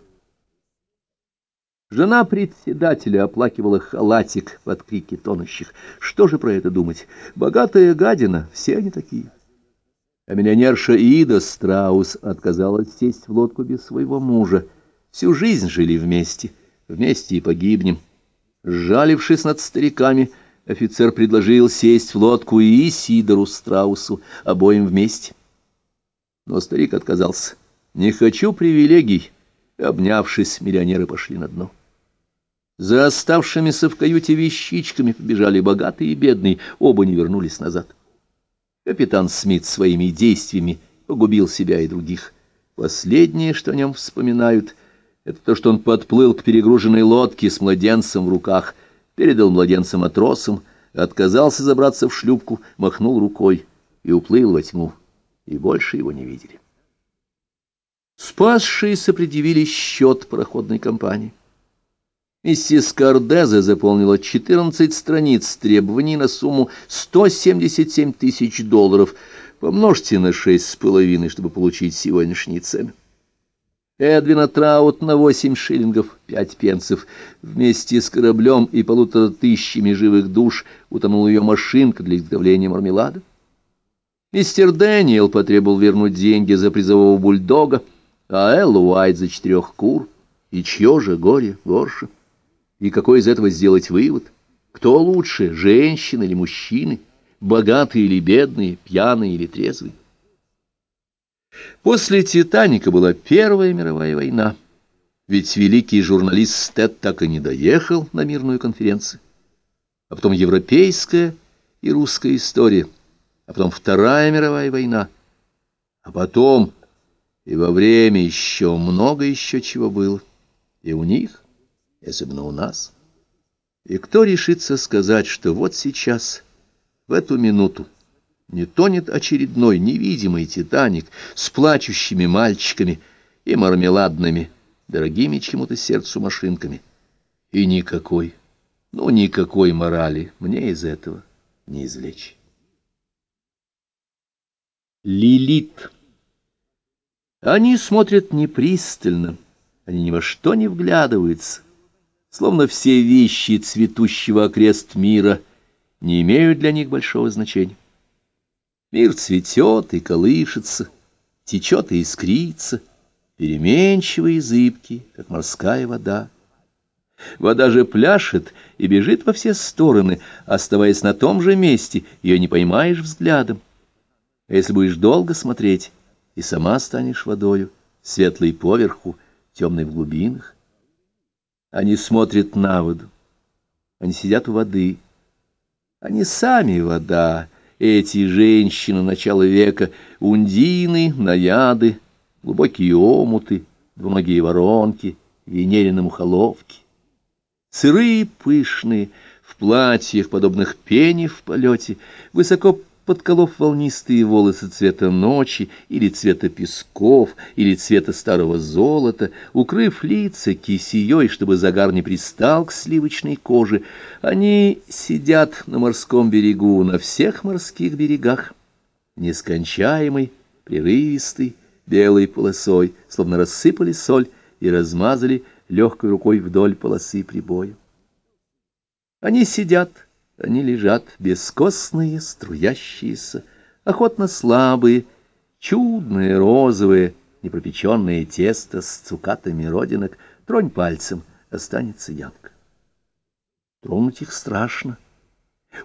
Жена председателя оплакивала халатик под крики тонущих. Что же про это думать? Богатая гадина, все они такие. А миллионерша Ида Страус отказалась сесть в лодку без своего мужа. Всю жизнь жили вместе, вместе и погибнем. Сжалившись над стариками, Офицер предложил сесть в лодку и Сидору Страусу, обоим вместе. Но старик отказался. «Не хочу привилегий». Обнявшись, миллионеры пошли на дно. За оставшимися в каюте вещичками побежали богатые и бедные, оба не вернулись назад. Капитан Смит своими действиями погубил себя и других. Последнее, что о нем вспоминают, это то, что он подплыл к перегруженной лодке с младенцем в руках — передал младенца матросам, отказался забраться в шлюпку, махнул рукой и уплыл во тьму, и больше его не видели. Спасшиеся предъявили счет пароходной компании. Миссис Кардезе заполнила 14 страниц требований на сумму 177 тысяч долларов. Помножьте на шесть с половиной, чтобы получить сегодняшние цены. Эдвина Траут на восемь шиллингов, пять пенсов. Вместе с кораблем и полутора тысячами живых душ утонула ее машинка для изготовления мармелада. Мистер Дэниел потребовал вернуть деньги за призового бульдога, а Элла Уайт за четырех кур. И чье же горе горше? И какой из этого сделать вывод? Кто лучше, женщины или мужчины? Богатые или бедные, пьяные или трезвые? После «Титаника» была Первая мировая война, ведь великий журналист Стед так и не доехал на мирную конференцию. А потом европейская и русская история, а потом Вторая мировая война. А потом и во время еще много еще чего было. И у них, и особенно у нас. И кто решится сказать, что вот сейчас, в эту минуту, не тонет очередной невидимый «Титаник» с плачущими мальчиками и мармеладными, дорогими чему-то сердцу машинками. И никакой, ну никакой морали мне из этого не извлечь. Лилит. Они смотрят непристально, они ни во что не вглядываются, словно все вещи цветущего окрест мира не имеют для них большого значения. Мир цветет и колышется, течет и искрится, переменчивый и зыбкий, как морская вода. Вода же пляшет и бежит во все стороны, оставаясь на том же месте, ее не поймаешь взглядом. А если будешь долго смотреть, и сама станешь водою, светлой поверху, темной в глубинах. Они смотрят на воду, они сидят у воды. Они сами вода, эти женщины начала века, ундины, наяды, глубокие омуты, двуногие воронки, венерины мухоловки. Сырые пышные, в платьях, подобных пене в полете, высоко подколов волнистые волосы цвета ночи или цвета песков, или цвета старого золота, укрыв лица кисеей, чтобы загар не пристал к сливочной коже, они сидят на морском берегу, на всех морских берегах, нескончаемой, прерывистой, белой полосой, словно рассыпали соль и размазали легкой рукой вдоль полосы прибоя. Они сидят, они лежат, бескостные, струящиеся, охотно слабые, чудные, розовые, непропеченное тесто с цукатами родинок. Тронь пальцем, останется ямка. Тронуть их страшно.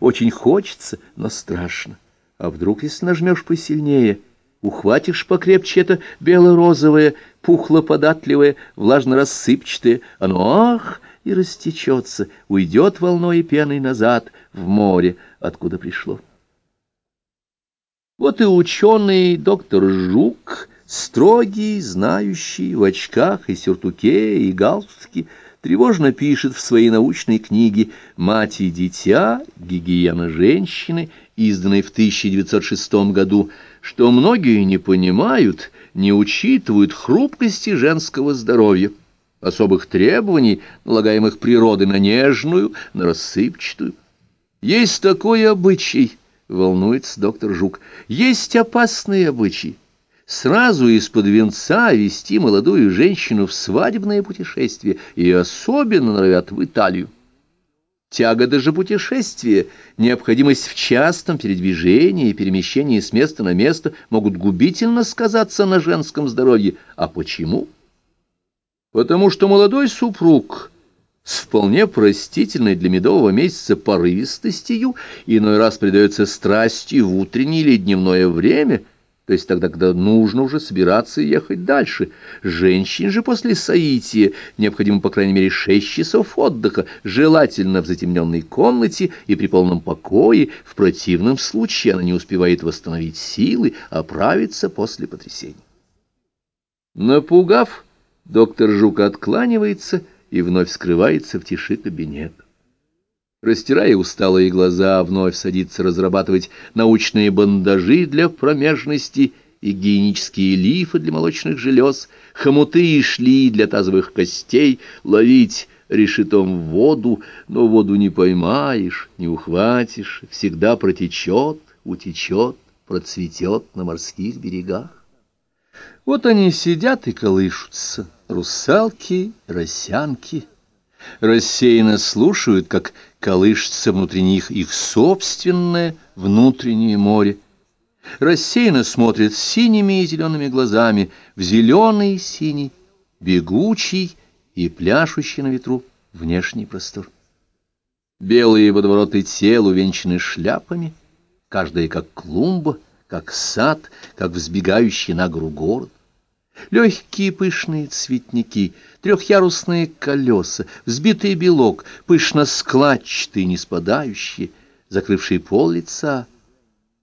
Очень хочется, но страшно. А вдруг, если нажмешь посильнее, ухватишь покрепче это бело-розовое, пухло-податливое, влажно-рассыпчатое, оно, ах, и растечется, уйдет волной и пеной назад в море, откуда пришло. Вот и ученый доктор Жук, строгий, знающий, в очках и сюртуке, и галстуке, тревожно пишет в своей научной книге «Мать и дитя. Гигиена женщины», изданной в 1906 году, что многие не понимают, не учитывают хрупкости женского здоровья особых требований, налагаемых природой на нежную, на рассыпчатую. Есть такой обычай, волнуется доктор Жук, есть опасные обычаи. Сразу из-под венца вести молодую женщину в свадебное путешествие, и особенно норовят в Италию. Тяга даже путешествия, необходимость в частом передвижении и перемещении с места на место могут губительно сказаться на женском здоровье. А почему? потому что молодой супруг с вполне простительной для медового месяца порывистостью иной раз предается страсти в утреннее или дневное время, то есть тогда, когда нужно уже собираться и ехать дальше. Женщине же после соития необходимо по крайней мере шесть часов отдыха, желательно в затемненной комнате и при полном покое, в противном случае она не успевает восстановить силы, оправиться после потрясения. Напугав Доктор Жук откланивается и вновь скрывается в тиши кабинета. Растирая усталые глаза, вновь садится разрабатывать научные бандажи для промежности гигиенические лифы для молочных желез, хомуты и шли для тазовых костей, ловить решетом воду, но воду не поймаешь, не ухватишь, всегда протечет, утечет, процветет на морских берегах. Вот они сидят и колышутся, русалки, росянки, рассеянно слушают, как колышется внутри них их собственное внутреннее море, рассеянно смотрят синими и зелеными глазами в зеленый синий, бегучий и пляшущий на ветру внешний простор. Белые водовороты тел увенчаны шляпами, каждая как клумба, как сад, как взбегающий на гору город. Легкие пышные цветники, трехъярусные колеса, взбитый белок, пышно складчатые, не спадающие, закрывшие пол лица.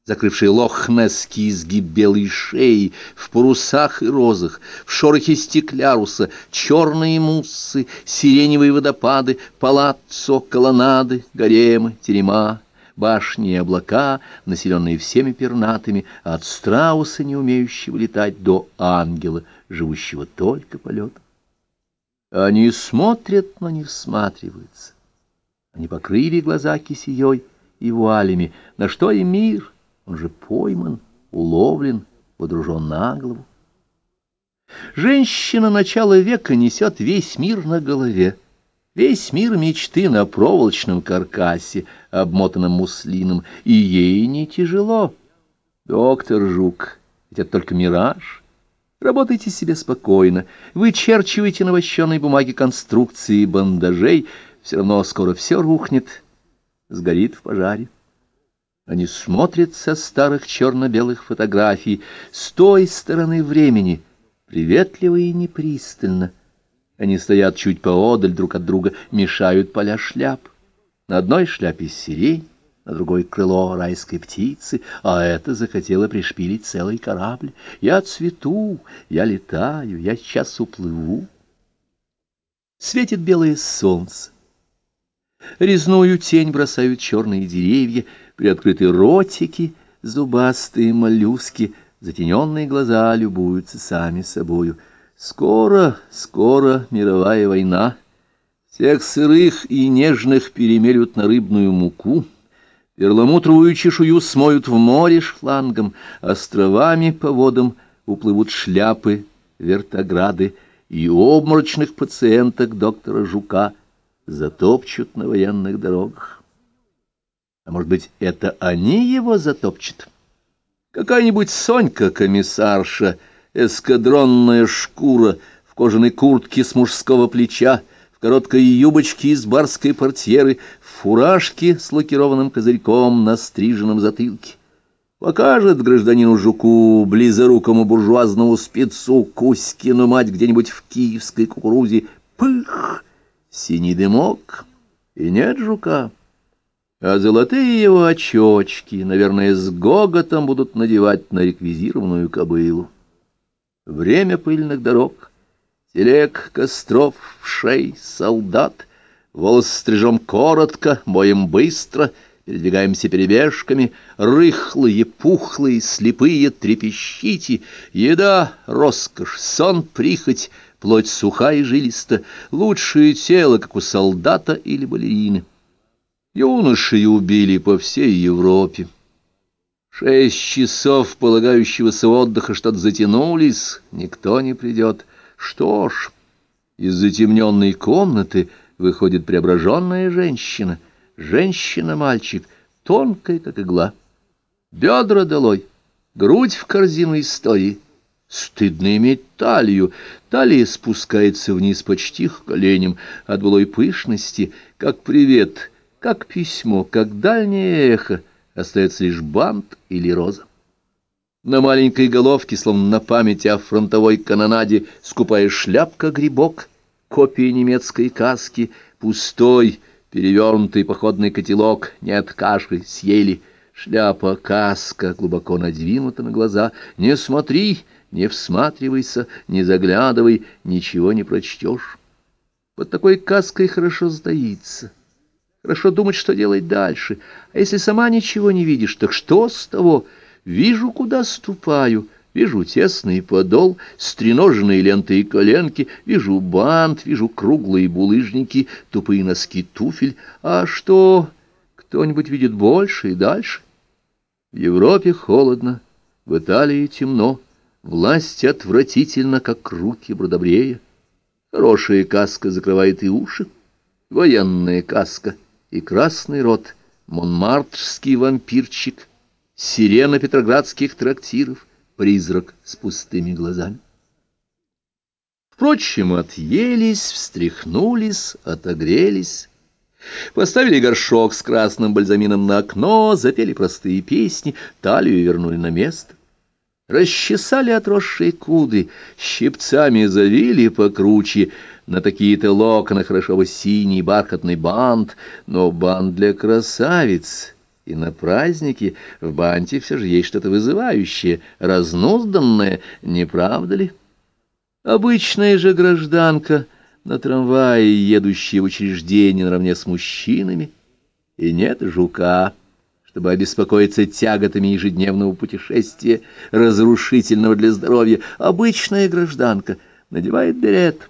закрывший лохнесский изгиб белой шеи, в парусах и розах, в шорохе стекляруса, черные муссы, сиреневые водопады, палаццо, колоннады, гаремы, терема, башни и облака, населенные всеми пернатыми, от страуса, не умеющего летать, до ангела, живущего только полетом. Они смотрят, но не всматриваются. Они покрыли глаза кисеей и вуалями. На что и мир? Он же пойман, уловлен, водружен на голову. Женщина начала века несет весь мир на голове. Весь мир мечты на проволочном каркасе, обмотанном муслином, и ей не тяжело. Доктор Жук, ведь это только мираж. Работайте себе спокойно, вычерчивайте на вощеной бумаге конструкции бандажей, все равно скоро все рухнет, сгорит в пожаре. Они смотрят со старых черно-белых фотографий, с той стороны времени, приветливо и непристально. Они стоят чуть поодаль друг от друга, мешают поля шляп. На одной шляпе сирень, на другой крыло райской птицы, а это захотела пришпилить целый корабль. Я цвету, я летаю, я сейчас уплыву. Светит белое солнце. Резную тень бросают черные деревья, приоткрыты ротики, зубастые моллюски, затененные глаза любуются сами собою. Скоро, скоро мировая война. Всех сырых и нежных перемелют на рыбную муку, перламутровую чешую смоют в море шлангом, островами по водам уплывут шляпы, вертограды и обморочных пациенток доктора Жука затопчут на военных дорогах. А может быть, это они его затопчут? Какая-нибудь Сонька-комиссарша, эскадронная шкура, в кожаной куртке с мужского плеча, в короткой юбочке из барской портьеры, в фуражке с лакированным козырьком на стриженном затылке. Покажет гражданину Жуку, близорукому буржуазному спецу, Кузькину мать где-нибудь в киевской кукурузе. Пых! Синий дымок, и нет Жука а золотые его очечки, наверное, с гоготом будут надевать на реквизированную кобылу. Время пыльных дорог, телег, костров, шей, солдат, волос стрижем коротко, боем быстро, передвигаемся перебежками, рыхлые, пухлые, слепые, трепещите, еда, роскошь, сон, прихоть, плоть суха и жилиста, лучшее тело, как у солдата или балерины. Юношей убили по всей Европе. Шесть часов полагающегося отдыха что-то затянулись, никто не придет. Что ж, из затемненной комнаты выходит преображенная женщина. Женщина-мальчик, тонкая, как игла. Бедра долой, грудь в корзину истории. Стыдно иметь талию. Талия спускается вниз почти к коленям. От былой пышности, как привет — как письмо, как дальнее эхо, остается лишь бант или роза. На маленькой головке, словно на память о фронтовой канонаде, скупая шляпка-грибок, копия немецкой каски, пустой, перевернутый походный котелок, нет каши, съели. Шляпа, каска глубоко надвинута на глаза. Не смотри, не всматривайся, не заглядывай, ничего не прочтешь. Под такой каской хорошо сдается. Хорошо думать, что делать дальше. А если сама ничего не видишь, так что с того? Вижу, куда ступаю. Вижу тесный подол, стреноженные ленты и коленки, вижу бант, вижу круглые булыжники, тупые носки туфель. А что, кто-нибудь видит больше и дальше? В Европе холодно, в Италии темно, власть отвратительно, как руки Бродобрея. Хорошая каска закрывает и уши, военная каска — и красный рот, монмартрский вампирчик, сирена петроградских трактиров, призрак с пустыми глазами. Впрочем, отъелись, встряхнулись, отогрелись, поставили горшок с красным бальзамином на окно, запели простые песни, талию вернули на место. Расчесали отросшие куды, щипцами завили покруче, на такие-то локоны хорошо бы синий бархатный бант, но бант для красавиц, И на празднике в банте все же есть что-то вызывающее, разнузданное, не правда ли? Обычная же гражданка на трамвае, едущая в учреждение наравне с мужчинами, и нет жука, чтобы обеспокоиться тяготами ежедневного путешествия, разрушительного для здоровья. Обычная гражданка надевает берет.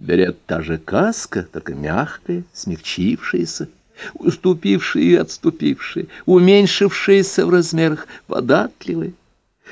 Берет та же каска, только мягкая, смягчившаяся, уступившие и отступившие, уменьшившиеся в размерах, податливые.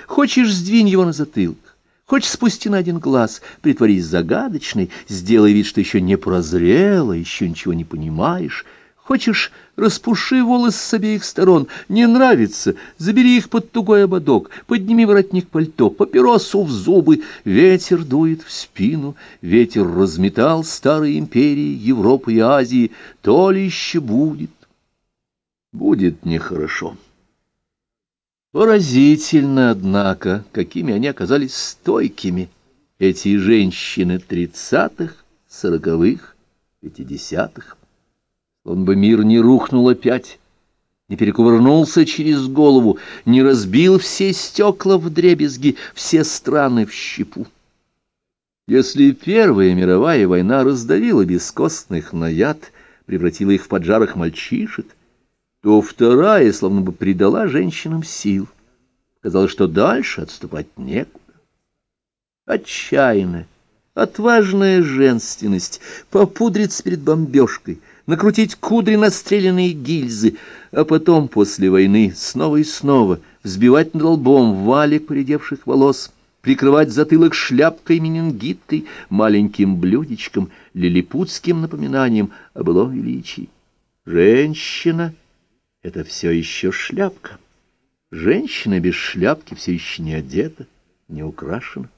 Хочешь, сдвинь его на затылок. Хочешь, спусти на один глаз, притворись загадочной, сделай вид, что еще не прозрела, еще ничего не понимаешь. Хочешь, распуши волосы с обеих сторон. Не нравится, забери их под тугой ободок, подними воротник пальто, папиросу в зубы. Ветер дует в спину, ветер разметал старые империи Европы и Азии. То ли еще будет. Будет нехорошо. Поразительно, однако, какими они оказались стойкими, эти женщины тридцатых, сороковых, пятидесятых. Он бы мир не рухнул опять, не перекувырнулся через голову, не разбил все стекла в дребезги, все страны в щепу. Если Первая мировая война раздавила бескостных наяд, превратила их в поджарых мальчишек, то вторая словно бы придала женщинам сил. Казалось, что дальше отступать некуда. Отчаянная, отважная женственность, попудриться перед бомбежкой, накрутить кудри на стрелянные гильзы, а потом, после войны, снова и снова взбивать над лбом валик поредевших волос, прикрывать затылок шляпкой менингитой, маленьким блюдечком, лилипутским напоминанием о былом величии. Женщина — это все еще шляпка. Женщина без шляпки все еще не одета, не украшена.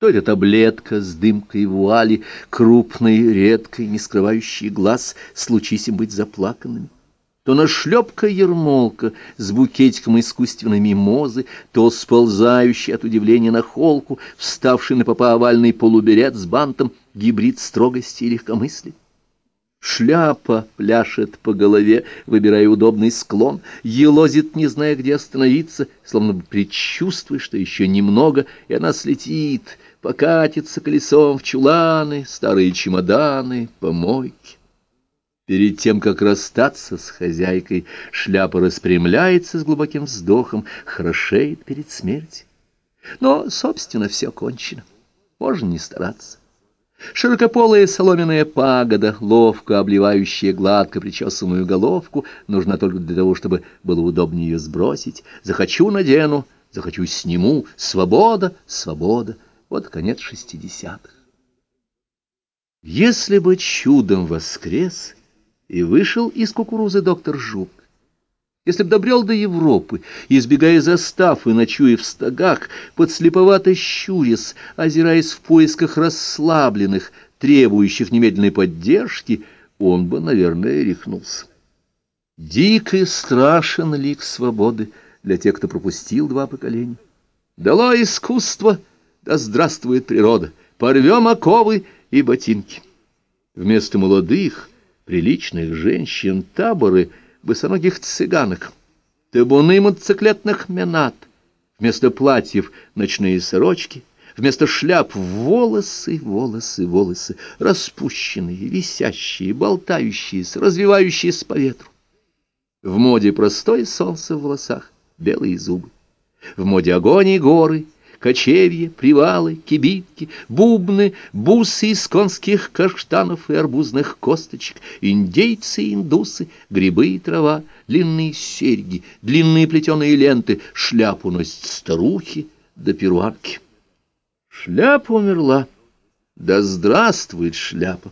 То это таблетка с дымкой вуали, крупной, редкой, не скрывающей глаз, случись им быть заплаканными. То нашлепка ермолка с букетиком искусственной мимозы, то сползающий от удивления на холку, вставший на попа овальный полуберет с бантом, гибрид строгости и легкомыслия. Шляпа пляшет по голове, выбирая удобный склон, елозит, не зная, где остановиться, словно предчувствуя, что еще немного, и она слетит, покатится колесом в чуланы, старые чемоданы, помойки. Перед тем, как расстаться с хозяйкой, шляпа распрямляется с глубоким вздохом, хорошеет перед смертью. Но, собственно, все кончено. Можно не стараться. Широкополая соломенная пагода, ловко обливающая гладко причесанную головку, нужна только для того, чтобы было удобнее ее сбросить. Захочу — надену, захочу — сниму. Свобода, свобода. Вот конец шестидесятых. Если бы чудом воскрес и вышел из кукурузы доктор Жук, если б добрел до Европы, избегая застав и ночуя в стогах, подслеповато щурясь, озираясь в поисках расслабленных, требующих немедленной поддержки, он бы, наверное, рехнулся. Дик и страшен лик свободы для тех, кто пропустил два поколения. Дало искусство, да здравствует природа, порвем оковы и ботинки. Вместо молодых, приличных женщин таборы — босоногих цыганок, табуны мотоциклетных менат, вместо платьев ночные сорочки, вместо шляп волосы, волосы, волосы, распущенные, висящие, болтающиеся, развивающиеся по ветру. В моде простое солнце в волосах, белые зубы. В моде огонь и горы, кочевья, привалы, кибитки, бубны, бусы из конских каштанов и арбузных косточек, индейцы и индусы, грибы и трава, длинные серьги, длинные плетеные ленты, шляпу носят старухи да перуанки. Шляпа умерла. Да здравствует шляпа!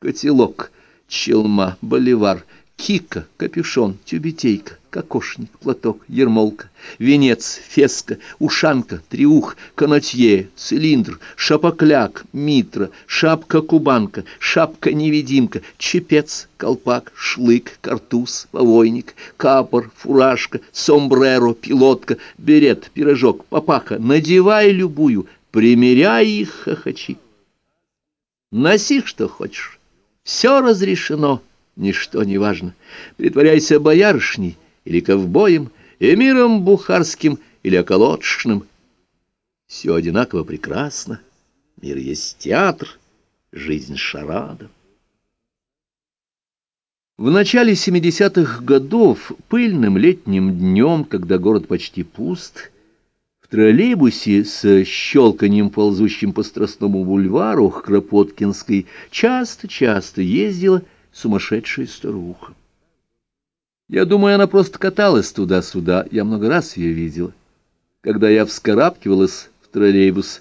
Котелок, челма, боливар, кика, капюшон, тюбетейка кокошник, платок, ермолка, венец, феска, ушанка, триух, канатье, цилиндр, шапокляк, митра, шапка-кубанка, шапка-невидимка, чепец, колпак, шлык, картуз, повойник, капор, фуражка, сомбреро, пилотка, берет, пирожок, папаха, надевай любую, примеряй их, хохочи. Носи, что хочешь, все разрешено, ничто не важно. Притворяйся боярышней или ковбоем, эмиром бухарским или околотшным. Все одинаково прекрасно. Мир есть театр, жизнь шарада. В начале 70-х годов, пыльным летним днем, когда город почти пуст, в троллейбусе с щелканием, ползущим по Страстному бульвару Кропоткинской, часто-часто ездила сумасшедшая старуха. Я думаю, она просто каталась туда-сюда, я много раз ее видела. Когда я вскарабкивалась в троллейбус,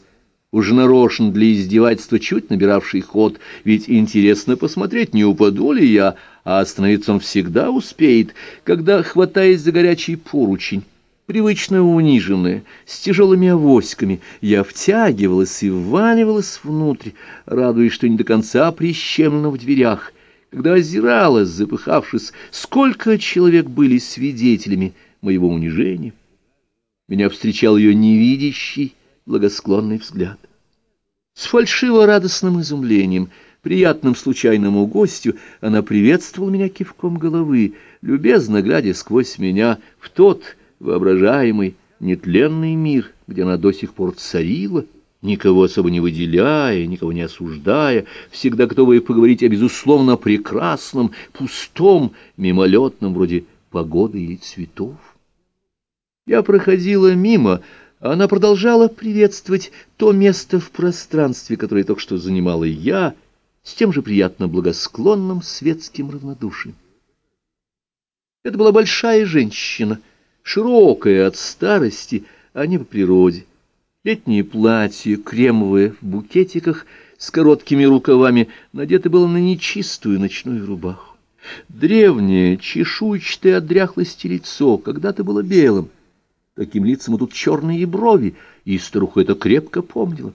уж нарочно для издевательства чуть набиравший ход, ведь интересно посмотреть, не упаду ли я, а остановиться он всегда успеет, когда, хватаясь за горячий поручень, привычно униженная, с тяжелыми авоськами, я втягивалась и вваливалась внутрь, радуясь, что не до конца прищемлена в дверях, когда озиралась, запыхавшись, сколько человек были свидетелями моего унижения. Меня встречал ее невидящий, благосклонный взгляд. С фальшиво-радостным изумлением, приятным случайному гостю, она приветствовала меня кивком головы, любезно глядя сквозь меня в тот воображаемый нетленный мир, где она до сих пор царила, никого особо не выделяя, никого не осуждая, всегда готовая поговорить о безусловно прекрасном, пустом, мимолетном, вроде погоды или цветов. Я проходила мимо, она продолжала приветствовать то место в пространстве, которое только что занимала я, с тем же приятно благосклонным светским равнодушием. Это была большая женщина, широкая от старости, а не по природе. Летнее платье, кремовое, в букетиках, с короткими рукавами, надето было на нечистую ночную рубаху. Древнее, чешуйчатое от дряхлости лицо когда-то было белым, Таким лицам идут черные брови, и старуха это крепко помнила.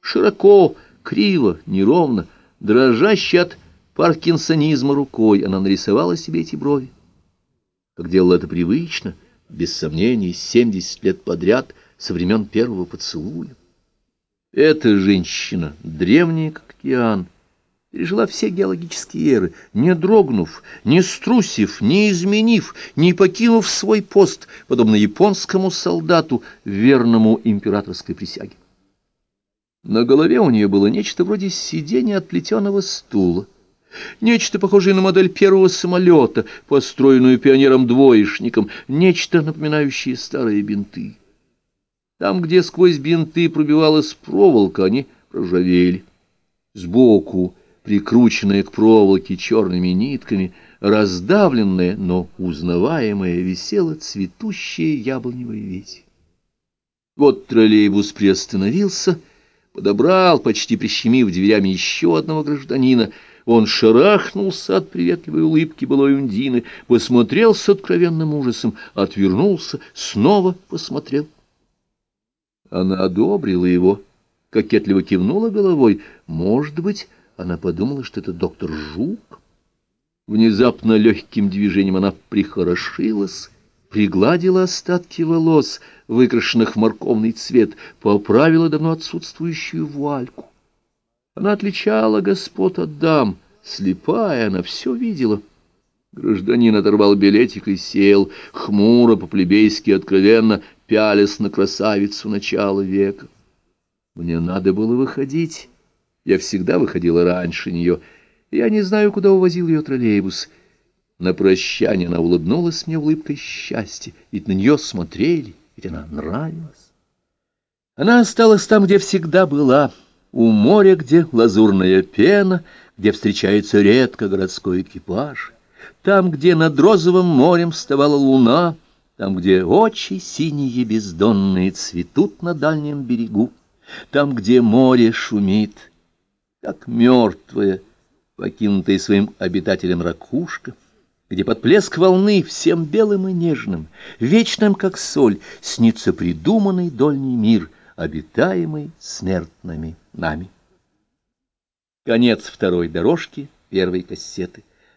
Широко, криво, неровно, дрожащей от паркинсонизма рукой, она нарисовала себе эти брови. Как делала это привычно, без сомнений, семьдесят лет подряд, со времен первого поцелуя. Эта женщина, древняя как океан, пережила все геологические эры, не дрогнув, не струсив, не изменив, не покинув свой пост, подобно японскому солдату, верному императорской присяге. На голове у нее было нечто вроде сидения от плетеного стула, нечто похожее на модель первого самолета, построенную пионером-двоечником, нечто напоминающее старые бинты. Там, где сквозь бинты пробивалась проволока, они проржавели. Сбоку прикрученная к проволоке черными нитками, раздавленная, но узнаваемая, висела цветущая яблоневая ветвь. Вот троллейбус приостановился, подобрал, почти прищемив дверями еще одного гражданина. Он шарахнулся от приветливой улыбки былой Ундины, посмотрел с откровенным ужасом, отвернулся, снова посмотрел. Она одобрила его, кокетливо кивнула головой. Может быть, она подумала, что это доктор Жук. Внезапно легким движением она прихорошилась, пригладила остатки волос, выкрашенных в морковный цвет, поправила давно отсутствующую вуальку. Она отличала господ от дам, слепая, она все видела. Гражданин оторвал билетик и сел, хмуро, по-плебейски откровенно, пялясь на красавицу начала века. Мне надо было выходить. Я всегда выходила раньше нее. Я не знаю, куда увозил ее троллейбус. На прощание она улыбнулась мне улыбкой счастья, ведь на нее смотрели, ведь она нравилась. Она осталась там, где всегда была, у моря, где лазурная пена, где встречается редко городской экипаж, там, где над розовым морем вставала луна, там, где очи синие бездонные цветут на дальнем берегу, там, где море шумит — как мертвая, покинутая своим обитателем ракушка, где под плеск волны всем белым и нежным, вечным, как соль, снится придуманный дольний мир, обитаемый смертными нами. Конец второй дорожки первой кассеты.